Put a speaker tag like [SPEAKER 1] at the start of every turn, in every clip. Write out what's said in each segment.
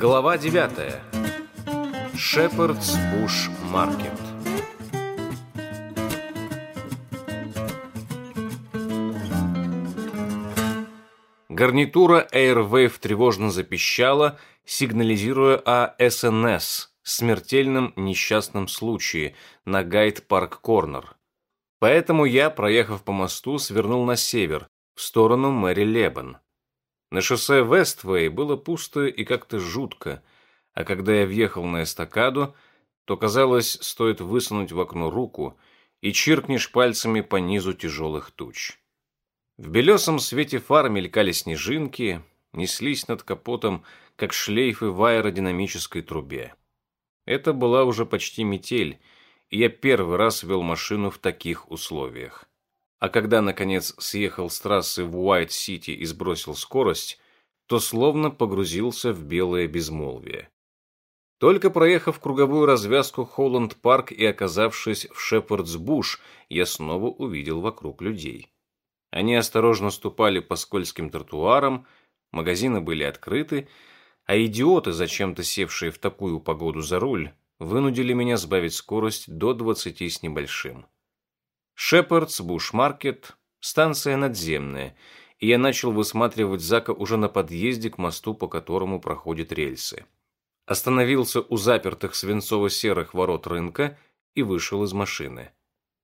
[SPEAKER 1] Глава 9. Шепардс Буш Маркет. Гарнитура Airwave тревожно запищала, сигнализируя о СНС смертельном несчастном случае на Гайд-Парк-Корнер. Поэтому я, проехав по мосту, свернул на север, в сторону Мэрилебон. На шоссе Вествей было пусто и как-то жутко, а когда я въехал на эстакаду, то, казалось, стоит высунуть в окно руку и чиркнешь пальцами по низу тяжелых туч. В белесом свете фар мелькали снежинки, неслись над капотом, как шлейфы в аэродинамической трубе. Это была уже почти метель, я первый раз вел машину в таких условиях. А когда, наконец, съехал с трассы в Уайт-Сити и сбросил скорость, то словно погрузился в белое безмолвие. Только проехав круговую развязку Холланд-парк и оказавшись в Шепардс-Буш, я снова увидел вокруг людей. Они осторожно ступали по скользким тротуарам, магазины были открыты, а идиоты, зачем-то севшие в такую погоду за руль, вынудили меня сбавить скорость до двадцати с небольшим. Шепардс, Буш-маркет, станция надземная, и я начал высматривать Зака уже на подъезде к мосту, по которому проходят рельсы. Остановился у запертых свинцово-серых ворот рынка и вышел из машины.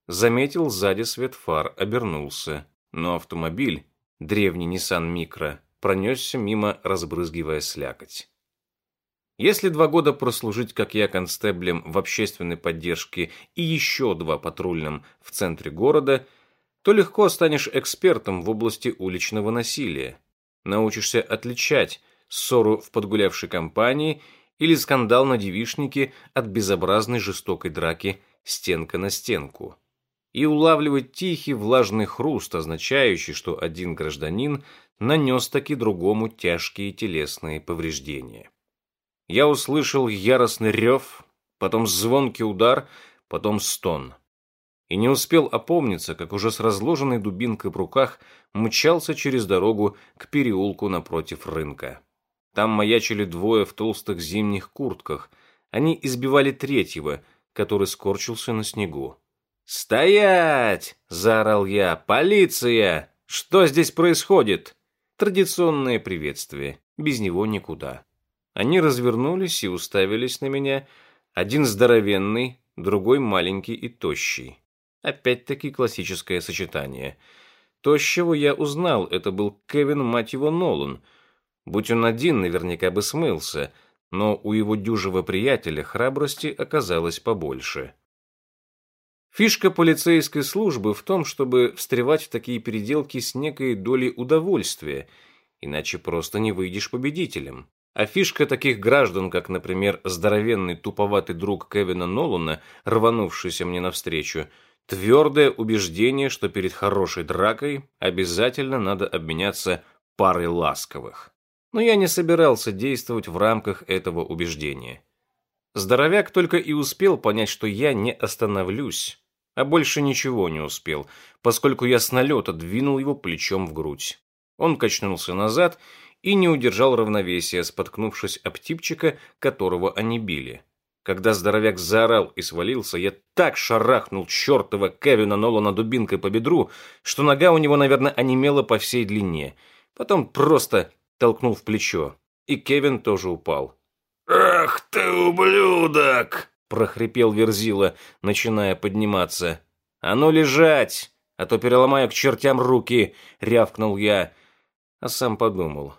[SPEAKER 1] Заметил сзади свет фар, обернулся, но автомобиль, древний Nissan Micro, пронесся мимо, разбрызгивая слякоть. Если два года прослужить, как я, констеблем в общественной поддержке и еще два патрульным в центре города, то легко станешь экспертом в области уличного насилия. Научишься отличать ссору в подгулявшей компании или скандал на девишнике от безобразной жестокой драки стенка на стенку. И улавливать тихий влажный хруст, означающий, что один гражданин нанес таки другому тяжкие телесные повреждения я услышал яростный рев, потом звонкий удар, потом стон. И не успел опомниться, как уже с разложенной дубинкой в руках мчался через дорогу к переулку напротив рынка. Там маячили двое в толстых зимних куртках. Они избивали третьего, который скорчился на снегу. «Стоять!» – заорал я. «Полиция! Что здесь происходит?» Традиционное приветствие. Без него никуда. Они развернулись и уставились на меня, один здоровенный, другой маленький и тощий. Опять-таки классическое сочетание. Тощего я узнал, это был Кевин, мать его, Нолан. Будь он один, наверняка бы смылся, но у его дюжего приятеля храбрости оказалось побольше. Фишка полицейской службы в том, чтобы встревать в такие переделки с некой долей удовольствия, иначе просто не выйдешь победителем. А фишка таких граждан, как, например, здоровенный туповатый друг Кевина Нолана, рванувшийся мне навстречу, твердое убеждение, что перед хорошей дракой обязательно надо обменяться парой ласковых. Но я не собирался действовать в рамках этого убеждения. Здоровяк только и успел понять, что я не остановлюсь, а больше ничего не успел, поскольку я с налета двинул его плечом в грудь. Он качнулся назад и, и не удержал равновесия, споткнувшись об типчика, которого они били. Когда здоровяк заорал и свалился, я так шарахнул чертова Кевина Нолана дубинкой по бедру, что нога у него, наверное, онемела по всей длине. Потом просто толкнул в плечо, и Кевин тоже упал.
[SPEAKER 2] «Ах ты, ублюдок!»
[SPEAKER 1] — прохрипел Верзила, начиная подниматься. «А ну лежать, а то переломаю к чертям руки!» — рявкнул я, а сам подумал.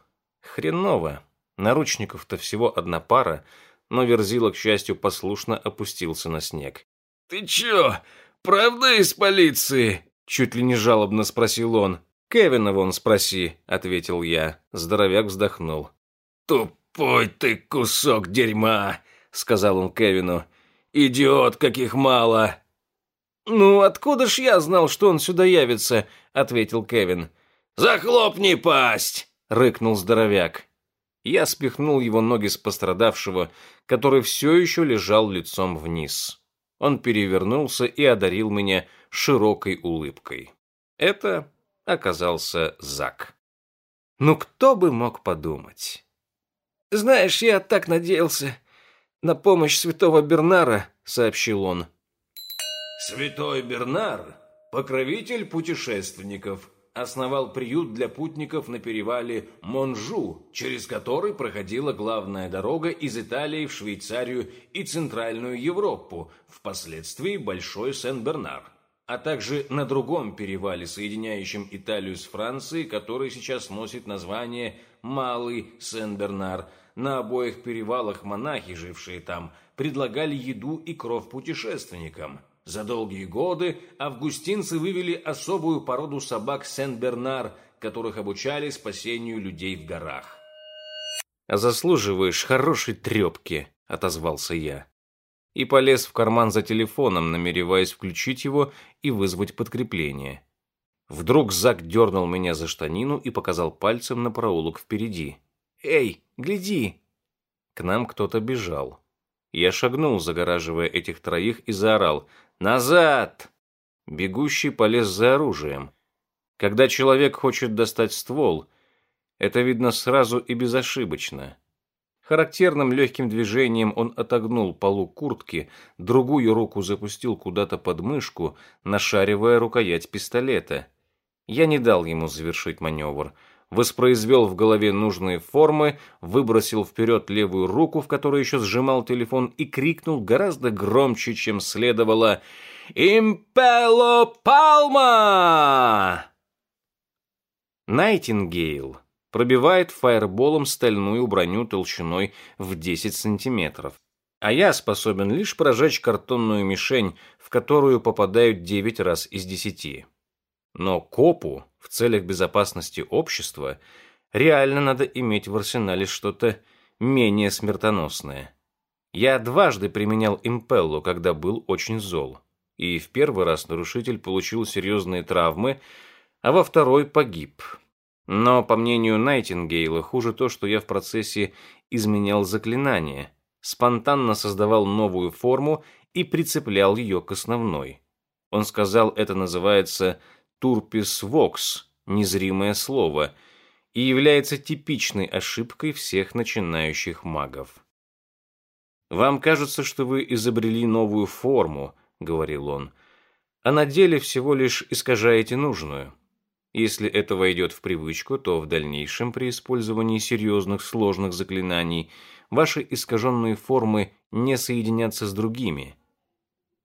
[SPEAKER 1] Хреново. Наручников-то всего одна пара, но Верзила, к счастью, послушно опустился на снег.
[SPEAKER 2] «Ты чё, правда из полиции?»
[SPEAKER 1] Чуть ли не жалобно спросил он. «Кевина вон спроси», — ответил я. Здоровяк вздохнул.
[SPEAKER 2] «Тупой ты кусок дерьма», — сказал он Кевину. «Идиот, каких мало!»
[SPEAKER 1] «Ну, откуда ж я знал, что он сюда явится?» — ответил Кевин.
[SPEAKER 2] «Захлопни пасть!»
[SPEAKER 1] — рыкнул здоровяк. Я спихнул его ноги с пострадавшего, который все еще лежал лицом вниз. Он перевернулся и одарил меня широкой улыбкой. Это оказался Зак. Ну кто бы мог подумать?
[SPEAKER 2] «Знаешь, я так надеялся на помощь святого Бернара», — сообщил он.
[SPEAKER 1] «Святой Бернар — покровитель путешественников», основал приют для путников на перевале Монжу, через который проходила главная дорога из Италии в Швейцарию и Центральную Европу, впоследствии Большой Сен-Бернар, а также на другом перевале, соединяющем Италию с Францией, который сейчас носит название Малый Сен-Бернар. На обоих перевалах монахи, жившие там, предлагали еду и кров путешественникам – за долгие годы августинцы вывели особую породу собак Сен-Бернар, которых обучали спасению людей в горах.
[SPEAKER 2] «А заслуживаешь хорошей трепки», — отозвался я. И полез в карман за телефоном, намереваясь включить его и вызвать подкрепление. Вдруг Зак дернул меня за штанину и показал пальцем на проулок впереди. «Эй, гляди!» К нам кто-то бежал. Я шагнул, загораживая этих троих, и заорал «Назад!» Бегущий полез за оружием. Когда человек хочет достать ствол, это видно сразу и безошибочно. Характерным легким движением он отогнул полу куртки, другую руку запустил куда-то под мышку, нашаривая рукоять пистолета. Я не дал ему завершить маневр — воспроизвел в голове нужные формы, выбросил вперед левую руку, в которой еще сжимал телефон, и крикнул гораздо громче, чем следовало «Импело Палма!» Найтингейл пробивает фаерболом стальную броню толщиной в 10 сантиметров, а я способен лишь прожечь картонную мишень, в которую попадают 9 раз из 10. Но копу в целях безопасности общества реально надо иметь в арсенале что-то менее смертоносное. Я дважды применял импеллу, когда был очень зол. И в первый раз нарушитель получил серьезные травмы, а во второй погиб. Но, по мнению Найтингейла, хуже то, что я в процессе изменял заклинание, спонтанно создавал новую форму и прицеплял ее к основной. Он сказал, это называется «турпис вокс» — незримое слово, и является типичной ошибкой всех начинающих магов. «Вам кажется, что вы изобрели новую форму», — говорил он, «а на деле всего лишь искажаете нужную. Если это войдет в привычку, то в дальнейшем при использовании серьезных сложных заклинаний ваши искаженные формы не соединятся с другими,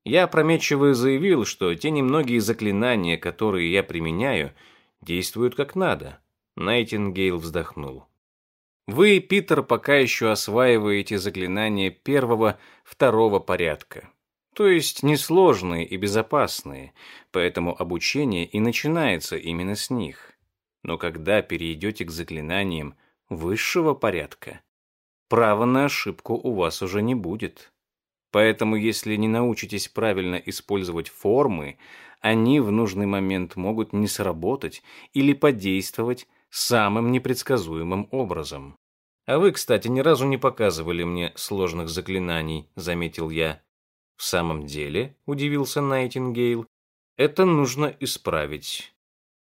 [SPEAKER 2] я опрометчиво заявил, что те немногие заклинания, которые я применяю, действуют как надо. Найтингейл вздохнул. Вы, Питер, пока еще осваиваете заклинания первого, второго порядка. То есть несложные и безопасные, поэтому обучение и начинается именно с них. Но когда перейдете к заклинаниям высшего порядка, права на ошибку у вас уже не будет. Поэтому, если не научитесь правильно использовать формы, они в нужный момент могут не сработать или подействовать самым непредсказуемым образом. А вы, кстати, ни разу не показывали мне сложных заклинаний, заметил я. В самом деле, удивился Найтингейл, это нужно исправить.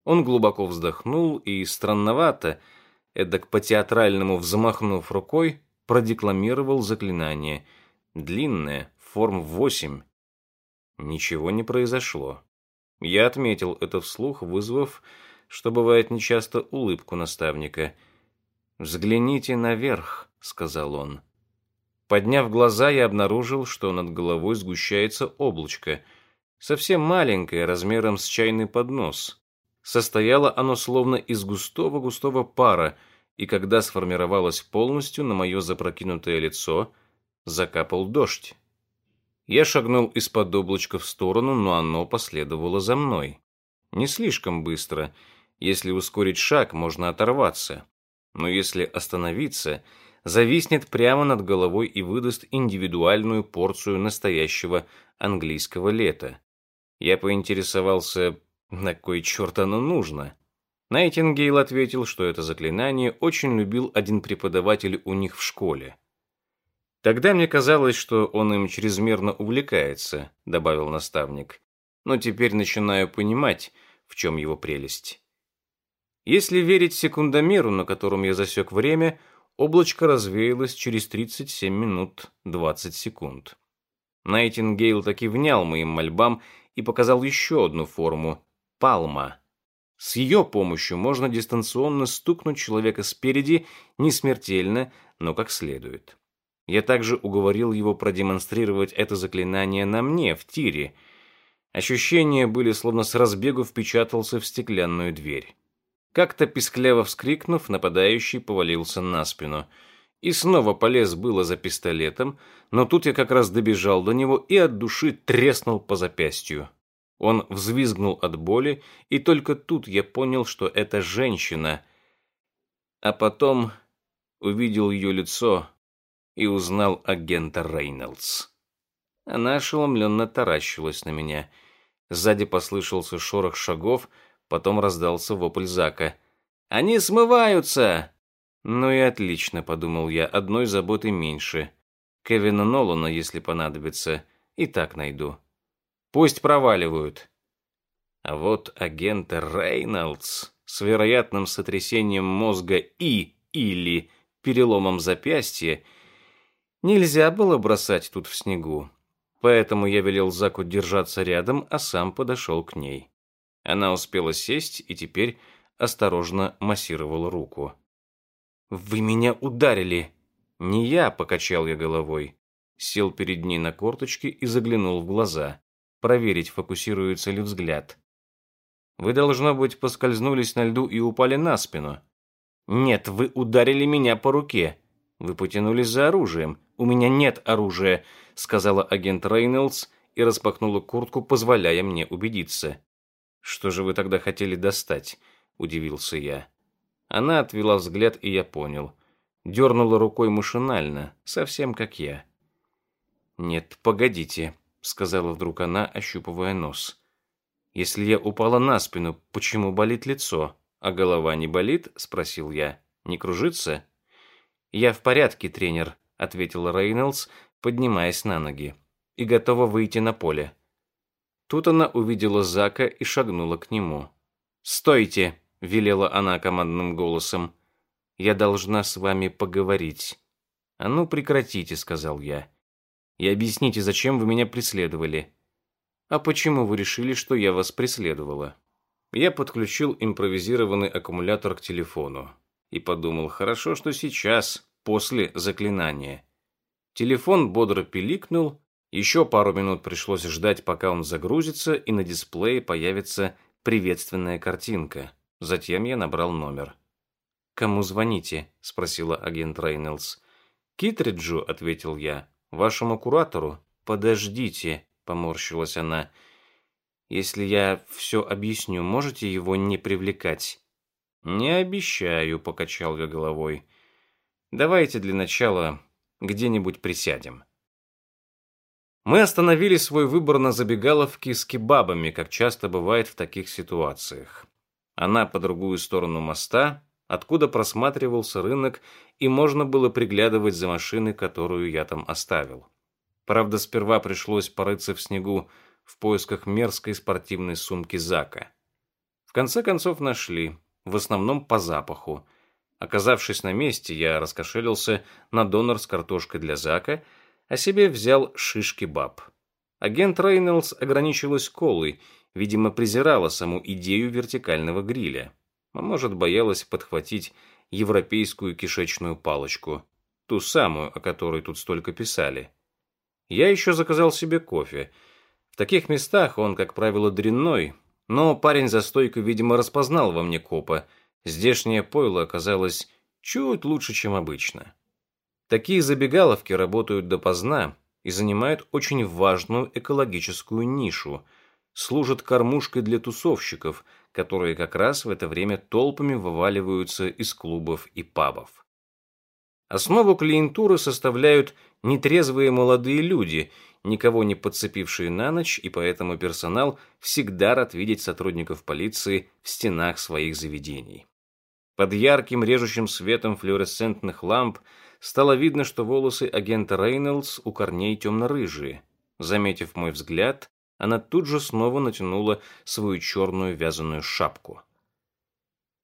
[SPEAKER 2] Он глубоко вздохнул и странновато, эдак по-театральному взмахнув рукой, продекламировал заклинание — длинная, форм 8. Ничего не произошло. Я отметил это вслух, вызвав, что бывает нечасто, улыбку наставника. «Взгляните наверх», — сказал он. Подняв глаза, я обнаружил, что над головой сгущается облачко, совсем маленькое, размером с чайный поднос. Состояло оно словно из густого-густого пара, и когда сформировалось полностью на мое запрокинутое лицо, закапал дождь. Я шагнул из-под облачка в сторону, но оно последовало за мной. Не слишком быстро. Если ускорить шаг, можно оторваться. Но если остановиться, зависнет прямо над головой и выдаст индивидуальную порцию настоящего английского лета. Я поинтересовался, на кой черт оно нужно. Найтингейл ответил, что это заклинание очень любил один преподаватель у них в школе. Тогда мне казалось, что он им чрезмерно увлекается, добавил наставник. Но теперь начинаю понимать, в чем его прелесть. Если верить секундомеру, на котором я засек время, облачко развеялось через 37 минут 20 секунд. Найтингейл таки внял моим мольбам и показал еще одну форму – палма. С ее помощью можно дистанционно стукнуть человека спереди, не смертельно, но как следует. Я также уговорил его продемонстрировать это заклинание на мне, в тире. Ощущения были, словно с разбегу впечатался в стеклянную дверь. Как-то пискляво вскрикнув, нападающий повалился на спину. И снова полез было за пистолетом, но тут я как раз добежал до него и от души треснул по запястью. Он взвизгнул от боли, и только тут я понял, что это женщина. А потом увидел ее лицо, и узнал агента Рейнольдс. Она ошеломленно таращилась на меня. Сзади послышался шорох шагов, потом раздался вопль Зака. «Они смываются!» «Ну и отлично», — подумал я, — «одной заботы меньше. Кевина Нолана, если понадобится, и так найду. Пусть проваливают». А вот агент Рейнольдс с вероятным сотрясением мозга и или переломом запястья — Нельзя было бросать тут в снегу, поэтому я велел Заку держаться рядом, а сам подошел к ней. Она успела сесть и теперь осторожно массировала руку. «Вы меня ударили!» «Не я», — покачал я головой. Сел перед ней на корточки и заглянул в глаза, проверить, фокусируется ли взгляд. «Вы, должно быть, поскользнулись на льду и упали на спину». «Нет, вы ударили меня по руке. Вы потянулись за оружием. «У меня нет оружия», — сказала агент Рейнольдс и распахнула куртку, позволяя мне убедиться. «Что же вы тогда хотели достать?» — удивился я. Она отвела взгляд, и я понял. Дернула рукой машинально, совсем как я. «Нет, погодите», — сказала вдруг она, ощупывая нос. «Если я упала на спину, почему болит лицо? А голова не болит?» — спросил я. «Не кружится?» «Я в порядке, тренер», ответил Рейнольдс, поднимаясь на ноги, и готова выйти на поле. Тут она увидела Зака и шагнула к нему. «Стойте!» — велела она командным голосом. «Я должна с вами поговорить». «А ну, прекратите», — сказал я. «И объясните, зачем вы меня преследовали». «А почему вы решили, что я вас преследовала?» Я подключил импровизированный аккумулятор к телефону и подумал, хорошо, что сейчас, после заклинания. Телефон бодро пиликнул, еще пару минут пришлось ждать, пока он загрузится, и на дисплее появится приветственная картинка. Затем я набрал номер. «Кому звоните?» – спросила агент Рейнольдс. «Китриджу», – ответил я. «Вашему куратору?» «Подождите», – поморщилась она. «Если я все объясню, можете его не привлекать?» «Не обещаю», – покачал я головой. Давайте для начала где-нибудь присядем. Мы остановили свой выбор на забегаловке с кебабами, как часто бывает в таких ситуациях. Она по другую сторону моста, откуда просматривался рынок, и можно было приглядывать за машиной, которую я там оставил. Правда, сперва пришлось порыться в снегу в поисках мерзкой спортивной сумки Зака. В конце концов нашли, в основном по запаху – Оказавшись на месте, я раскошелился на донор с картошкой для Зака, а себе взял шишки баб. Агент Рейнольдс ограничилась колой, видимо, презирала саму идею вертикального гриля. А может, боялась подхватить европейскую кишечную палочку, ту самую, о которой тут столько писали. Я еще заказал себе кофе. В таких местах он, как правило, дрянной, но парень за стойкой, видимо, распознал во мне копа – Здешнее пойло оказалось чуть лучше, чем обычно. Такие забегаловки работают допоздна и занимают очень важную экологическую нишу, служат кормушкой для тусовщиков, которые как раз в это время толпами вываливаются из клубов и пабов. Основу клиентуры составляют нетрезвые молодые люди, никого не подцепившие на ночь, и поэтому персонал всегда рад видеть сотрудников полиции в стенах своих заведений. Под ярким режущим светом флуоресцентных ламп
[SPEAKER 1] стало видно, что волосы агента Рейнольдс у корней темно-рыжие. Заметив мой взгляд, она тут же снова натянула свою черную вязаную шапку.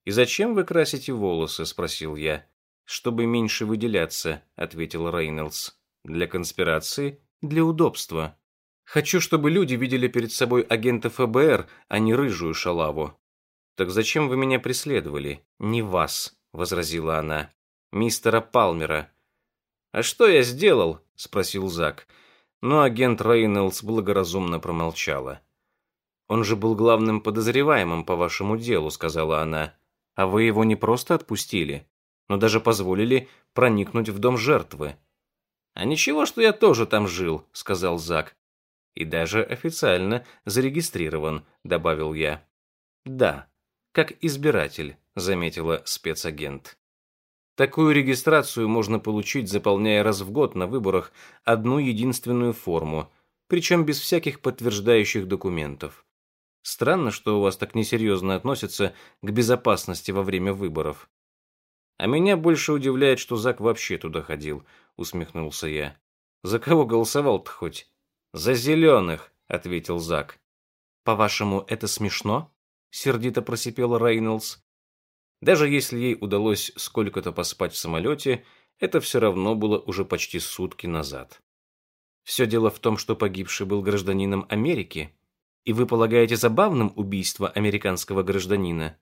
[SPEAKER 1] «И зачем вы красите волосы?» – спросил я. «Чтобы меньше выделяться», – ответил Рейнольдс. «Для конспирации? Для удобства. Хочу, чтобы люди видели перед собой агента ФБР, а не рыжую шалаву». «Так зачем вы меня преследовали?» «Не вас», – возразила она. «Мистера Палмера». «А что я сделал?» – спросил Зак. Но агент Рейнольдс благоразумно промолчала. «Он же был главным подозреваемым по вашему делу», – сказала она. «А вы его не просто отпустили, но даже позволили проникнуть в дом жертвы». «А ничего, что я тоже там жил», — сказал Зак. «И даже официально зарегистрирован», — добавил я. «Да, как избиратель», — заметила спецагент. Такую регистрацию можно получить, заполняя раз в год на выборах одну единственную форму, причем без всяких подтверждающих документов. Странно, что у вас так несерьезно относятся к безопасности во время выборов. А меня больше удивляет, что Зак вообще туда ходил, усмехнулся я. За кого голосовал-то хоть? За зеленых, ответил Зак. По-вашему, это смешно? Сердито просипела Рейнольдс. Даже если ей удалось сколько-то поспать в самолете, это все равно было уже почти сутки назад. Все дело в том, что погибший был гражданином Америки, и вы полагаете забавным убийство американского гражданина?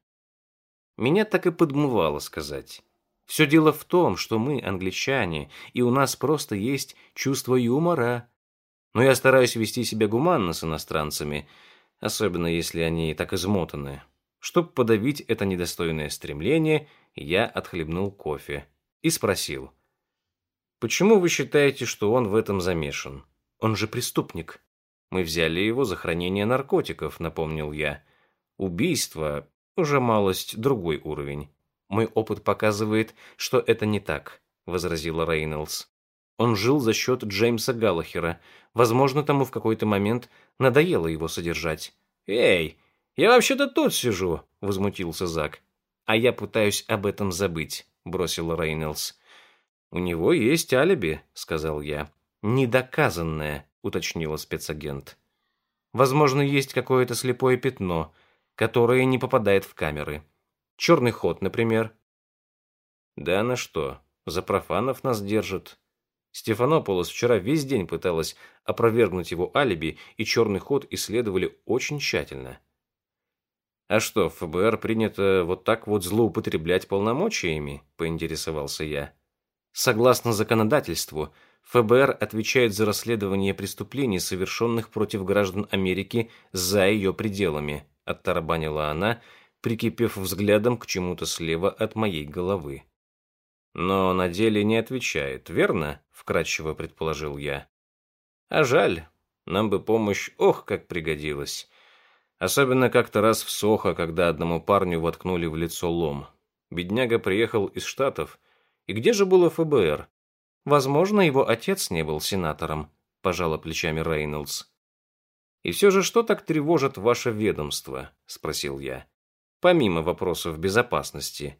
[SPEAKER 1] Меня так и подмывало сказать. Все дело в том, что мы англичане, и у нас просто есть чувство юмора. Но я стараюсь вести себя гуманно с иностранцами, особенно если они так измотаны. Чтобы подавить это недостойное стремление, я отхлебнул кофе и спросил. «Почему вы считаете, что он в этом замешан? Он же преступник. Мы взяли его за хранение наркотиков», — напомнил я. «Убийство уже малость другой уровень. Мой опыт показывает, что это не так, возразила Рейнольдс. Он жил за счет Джеймса Галлахера. Возможно, тому в какой-то момент надоело его содержать. Эй, я вообще-то тут сижу, возмутился Зак. А я пытаюсь об этом забыть, бросила Рейнольдс. У него есть алиби, сказал я. Недоказанное, уточнила спецагент. Возможно, есть какое-то слепое пятно, которое не попадает в камеры. Черный ход, например. Да на что? За профанов нас держат. Стефанополос вчера весь день пыталась опровергнуть его алиби, и черный ход исследовали очень тщательно. «А что, ФБР принято вот так вот злоупотреблять полномочиями?» – поинтересовался я. Согласно законодательству, ФБР отвечает за расследование преступлений, совершенных против граждан Америки за ее пределами, оттарабанила она, прикипев взглядом к чему-то слева от моей головы. Но на деле не отвечает, верно? вкратчиво предположил я. А жаль, нам бы помощь, ох, как пригодилась. Особенно как-то раз в Сохо, когда одному парню воткнули в лицо лом. Бедняга приехал из Штатов. И где же было ФБР? Возможно, его отец не был сенатором, пожала плечами Рейнольдс. И все же что так тревожит ваше ведомство? спросил я помимо вопросов безопасности.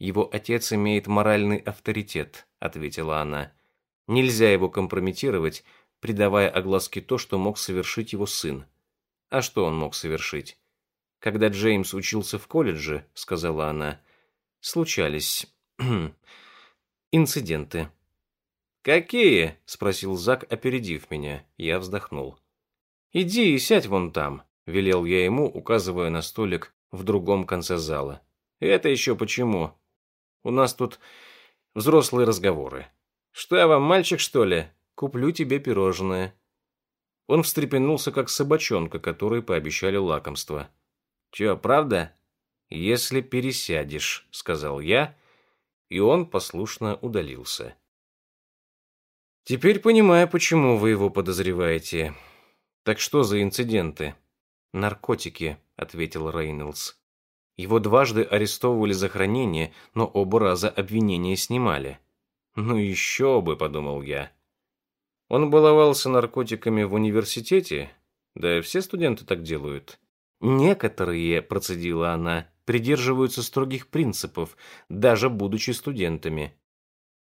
[SPEAKER 1] Его отец имеет моральный авторитет, ответила она. Нельзя его компрометировать, придавая огласке то, что мог совершить его сын. А что он мог совершить? Когда Джеймс учился в колледже, сказала она, случались инциденты. Какие? спросил Зак, опередив меня. Я вздохнул. Иди и сядь вон там, велел я ему, указывая на столик в другом конце зала. «Это еще почему? У нас тут взрослые разговоры. Что я вам, мальчик, что ли? Куплю тебе пирожное». Он встрепенулся, как собачонка, которой пообещали лакомство. «Че, правда?» «Если пересядешь», — сказал я, и он послушно удалился. «Теперь понимаю, почему вы его подозреваете. Так что за инциденты?» «Наркотики», ответил Рейнольдс. Его дважды арестовывали за хранение, но оба раза обвинения снимали. Ну еще бы, подумал я. Он баловался наркотиками в университете? Да все студенты так делают. Некоторые, процедила она, придерживаются строгих принципов, даже будучи студентами.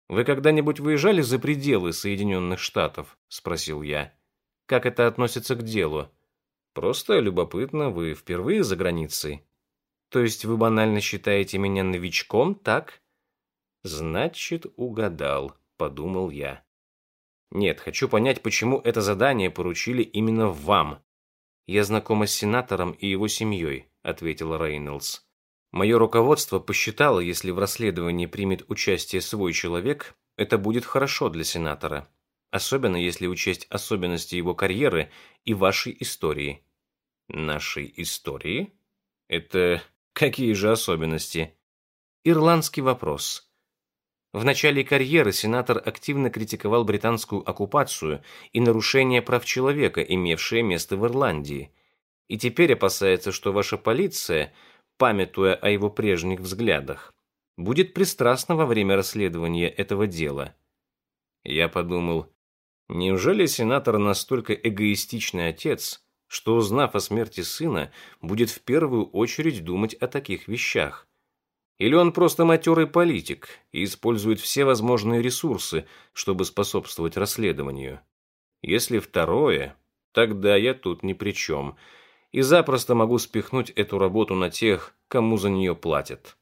[SPEAKER 2] Вы когда-нибудь выезжали за пределы Соединенных Штатов? Спросил я. Как это относится к делу? Просто любопытно, вы впервые за границей? То есть вы банально считаете меня новичком, так? Значит, угадал, подумал я. Нет, хочу понять, почему это задание поручили именно вам. Я знакома с сенатором и его семьей, ответил Рейнольдс. Мое руководство посчитало, если в расследовании примет участие свой человек, это будет хорошо для сенатора, особенно если учесть особенности его карьеры и вашей истории. Нашей истории? Это какие же особенности? Ирландский вопрос. В начале карьеры сенатор активно критиковал британскую оккупацию и нарушения прав человека, имевшие место в Ирландии. И теперь опасается, что ваша полиция, памятуя о его прежних взглядах, будет пристрастна во время расследования этого дела. Я подумал, неужели сенатор настолько эгоистичный отец, что, узнав о смерти сына, будет в первую очередь думать о таких вещах. Или он просто матерый политик и использует все возможные ресурсы, чтобы способствовать расследованию. Если второе, тогда я тут ни при чем, и запросто могу спихнуть эту работу на тех, кому за нее платят.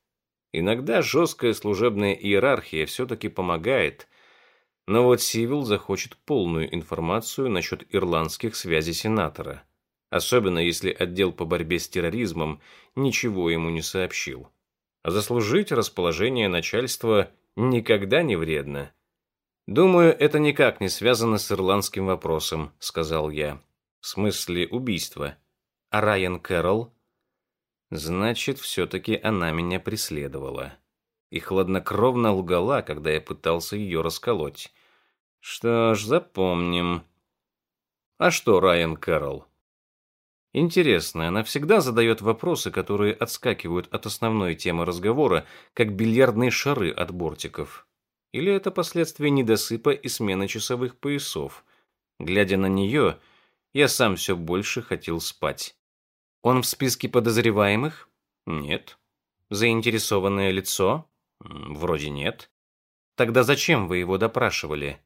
[SPEAKER 2] Иногда жесткая служебная иерархия все-таки помогает, но вот Сивил захочет полную информацию насчет ирландских связей сенатора особенно если отдел по борьбе с терроризмом ничего ему не сообщил. А заслужить расположение начальства никогда не вредно. «Думаю, это никак не связано с ирландским вопросом», — сказал я. «В смысле убийства. А Райан Кэрролл?» «Значит, все-таки она меня преследовала. И хладнокровно лгала, когда я пытался ее расколоть. Что ж, запомним». «А что Райан Кэрролл?» Интересно, она всегда задает вопросы, которые отскакивают от основной темы разговора, как бильярдные шары от бортиков. Или это последствия недосыпа и смены часовых поясов. Глядя на нее, я сам все больше хотел спать. Он в списке подозреваемых? Нет. Заинтересованное лицо? Вроде нет. Тогда зачем вы его допрашивали?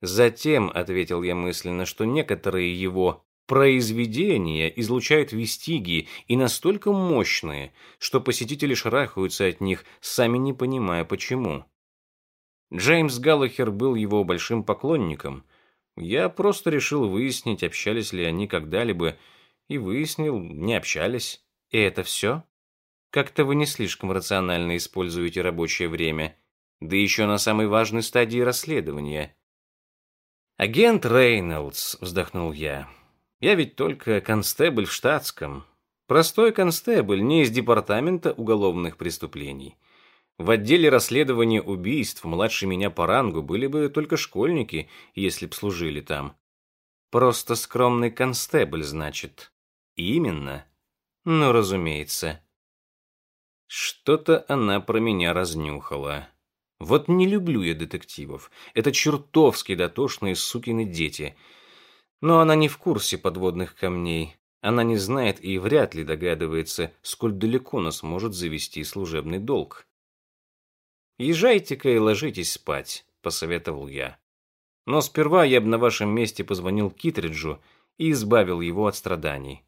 [SPEAKER 2] Затем, ответил я мысленно, что некоторые его произведения излучают вестиги и настолько мощные, что посетители шарахаются от них, сами не понимая почему. Джеймс Галлахер был его большим поклонником. Я просто решил выяснить, общались ли они когда-либо, и выяснил, не общались. И это все? Как-то вы не слишком рационально используете рабочее время, да еще на самой важной стадии расследования. «Агент Рейнольдс», — вздохнул я, я ведь только констебль в штатском. Простой констебль, не из департамента уголовных преступлений. В отделе расследования убийств младше меня по рангу были бы только школьники, если б служили там. Просто скромный констебль, значит. Именно. Ну, разумеется. Что-то она про меня разнюхала. Вот не люблю я детективов. Это чертовски дотошные сукины дети — но она не в курсе подводных камней. Она не знает и вряд ли догадывается, сколь далеко нас может завести служебный долг. «Езжайте-ка и ложитесь спать», — посоветовал я. «Но сперва я бы на вашем месте позвонил Китриджу и избавил его от страданий».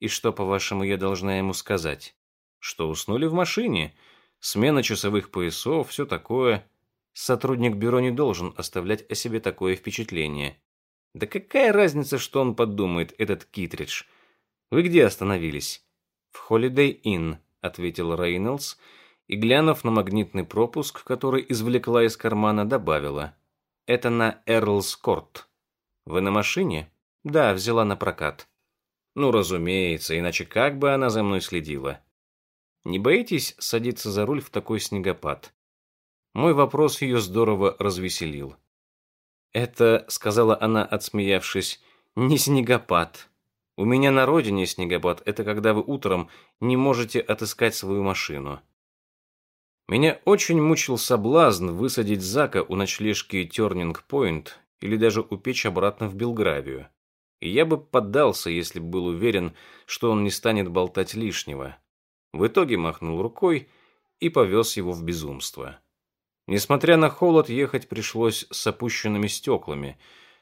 [SPEAKER 2] «И что, по-вашему, я должна ему сказать?» «Что уснули в машине? Смена часовых поясов, все такое». Сотрудник бюро не должен оставлять о себе такое впечатление. Да какая разница, что он подумает, этот Китридж? Вы где остановились? В Holiday Inn, ответил Рейнольдс и, глянув на магнитный пропуск, который извлекла из кармана, добавила. Это на Эрлс Корт. Вы на машине? Да, взяла на прокат. Ну, разумеется, иначе как бы она за мной следила? Не боитесь садиться за руль в такой снегопад? Мой вопрос ее здорово развеселил. «Это, — сказала она, отсмеявшись, — не снегопад. У меня на родине снегопад — это когда вы утром не можете отыскать свою машину». Меня очень мучил соблазн высадить Зака у ночлежки Тернинг-Пойнт или даже упечь обратно в Белгравию. И я бы поддался, если бы был уверен, что он не станет болтать лишнего. В итоге махнул рукой и повез его в безумство. Несмотря на холод, ехать пришлось с опущенными стеклами.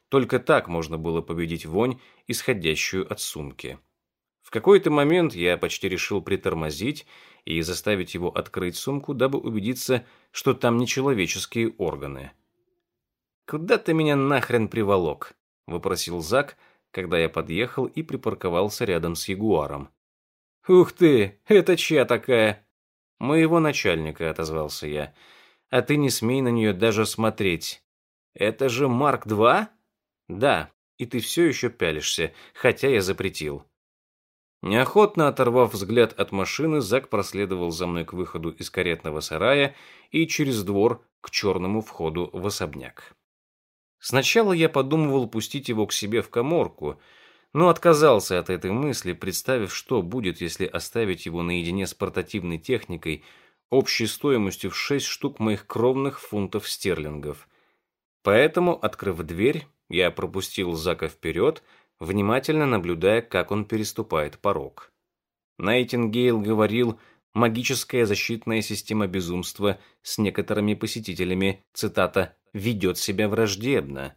[SPEAKER 2] Только так можно было победить вонь, исходящую от сумки. В какой-то момент я почти решил притормозить и заставить его открыть сумку, дабы убедиться, что там не человеческие органы. «Куда ты меня нахрен приволок?» — вопросил Зак, когда я подъехал и припарковался рядом с Ягуаром. «Ух ты, это чья такая?» «Моего начальника», — отозвался я. «А ты не смей на нее даже смотреть». «Это же Марк-2?» «Да, и ты все еще пялишься, хотя я запретил». Неохотно оторвав взгляд от машины, Зак проследовал за мной к выходу из каретного сарая и через двор к черному входу в особняк. Сначала я подумывал пустить его к себе в коморку, но отказался от этой мысли, представив, что будет, если оставить его наедине с портативной техникой общей стоимостью в шесть штук моих кровных фунтов стерлингов. Поэтому, открыв дверь, я пропустил Зака вперед, внимательно наблюдая, как он переступает порог. Найтингейл говорил, магическая защитная система безумства с некоторыми посетителями, цитата, «ведет себя враждебно»,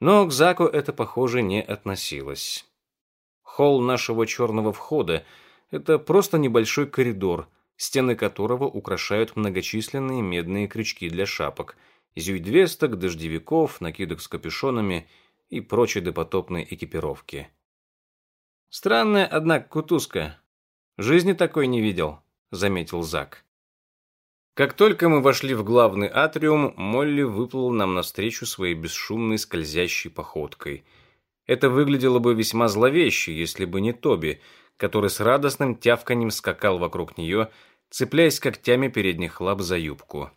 [SPEAKER 2] но к Заку это, похоже, не относилось. Холл нашего черного входа – это просто небольшой коридор, стены которого украшают многочисленные медные крючки для шапок, зюйдвесток, дождевиков, накидок с капюшонами – и прочей допотопной экипировки. «Странная, однако, кутузка. Жизни такой не видел», — заметил Зак. Как только мы вошли в главный атриум, Молли выплыл нам навстречу своей бесшумной скользящей походкой. Это выглядело бы весьма зловеще, если бы не Тоби, который с радостным тявканьем скакал вокруг нее, цепляясь когтями передних лап за юбку.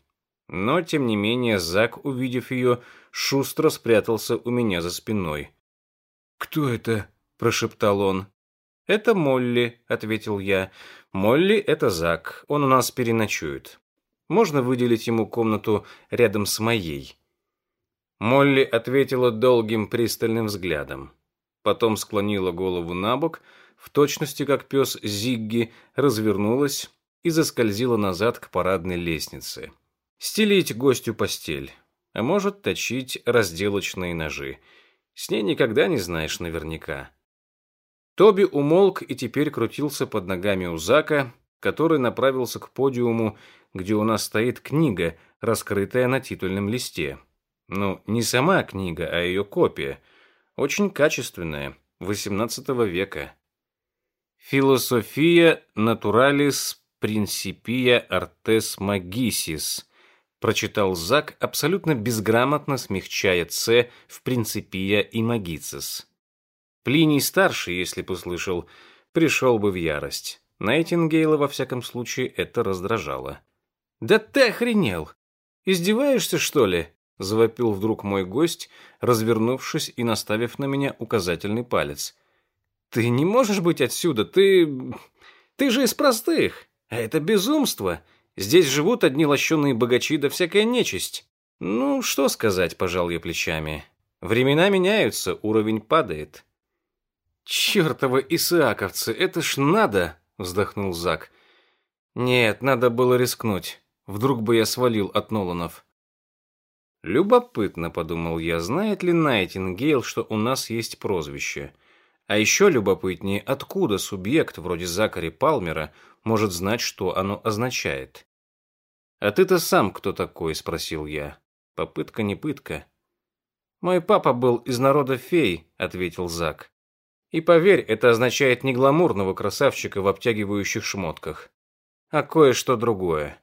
[SPEAKER 2] Но, тем не менее, Зак, увидев ее, шустро спрятался у меня за спиной. «Кто это?» – прошептал он. «Это Молли», – ответил я. «Молли – это Зак, он у нас переночует. Можно выделить ему комнату рядом с моей?» Молли ответила долгим пристальным взглядом. Потом склонила голову на бок, в точности как пес Зигги, развернулась и заскользила назад к парадной лестнице. Стелить гостю постель а может точить разделочные ножи. С ней никогда не знаешь наверняка. Тоби умолк и теперь крутился под ногами у Зака, который направился к подиуму, где у нас стоит книга, раскрытая на титульном листе. Ну, не сама книга, а ее копия. Очень качественная, XVIII века. «Философия натуралис принципия артес магисис», прочитал Зак, абсолютно безграмотно смягчая «ц» в «принципия» и «магицис». Плиний старший, если бы слышал, пришел бы в ярость. Найтингейла, во всяком случае, это раздражало. «Да ты охренел! Издеваешься, что ли?» — завопил вдруг мой гость, развернувшись и наставив на меня указательный палец. «Ты не можешь быть отсюда, ты... ты же из простых, а это безумство!» Здесь живут одни лощеные богачи да всякая нечисть. Ну, что сказать, пожал я плечами. Времена меняются, уровень падает. Чёртовы исааковцы, это ж надо, вздохнул Зак. Нет, надо было рискнуть. Вдруг бы я свалил от Ноланов. Любопытно, подумал я, знает ли Найтингейл, что у нас есть прозвище. А еще любопытнее, откуда субъект вроде Закари Палмера может знать, что оно означает. «А ты-то сам кто такой?» – спросил я. «Попытка не пытка». «Мой папа был из народа фей», – ответил Зак. «И поверь, это означает не гламурного красавчика в обтягивающих шмотках, а кое-что другое».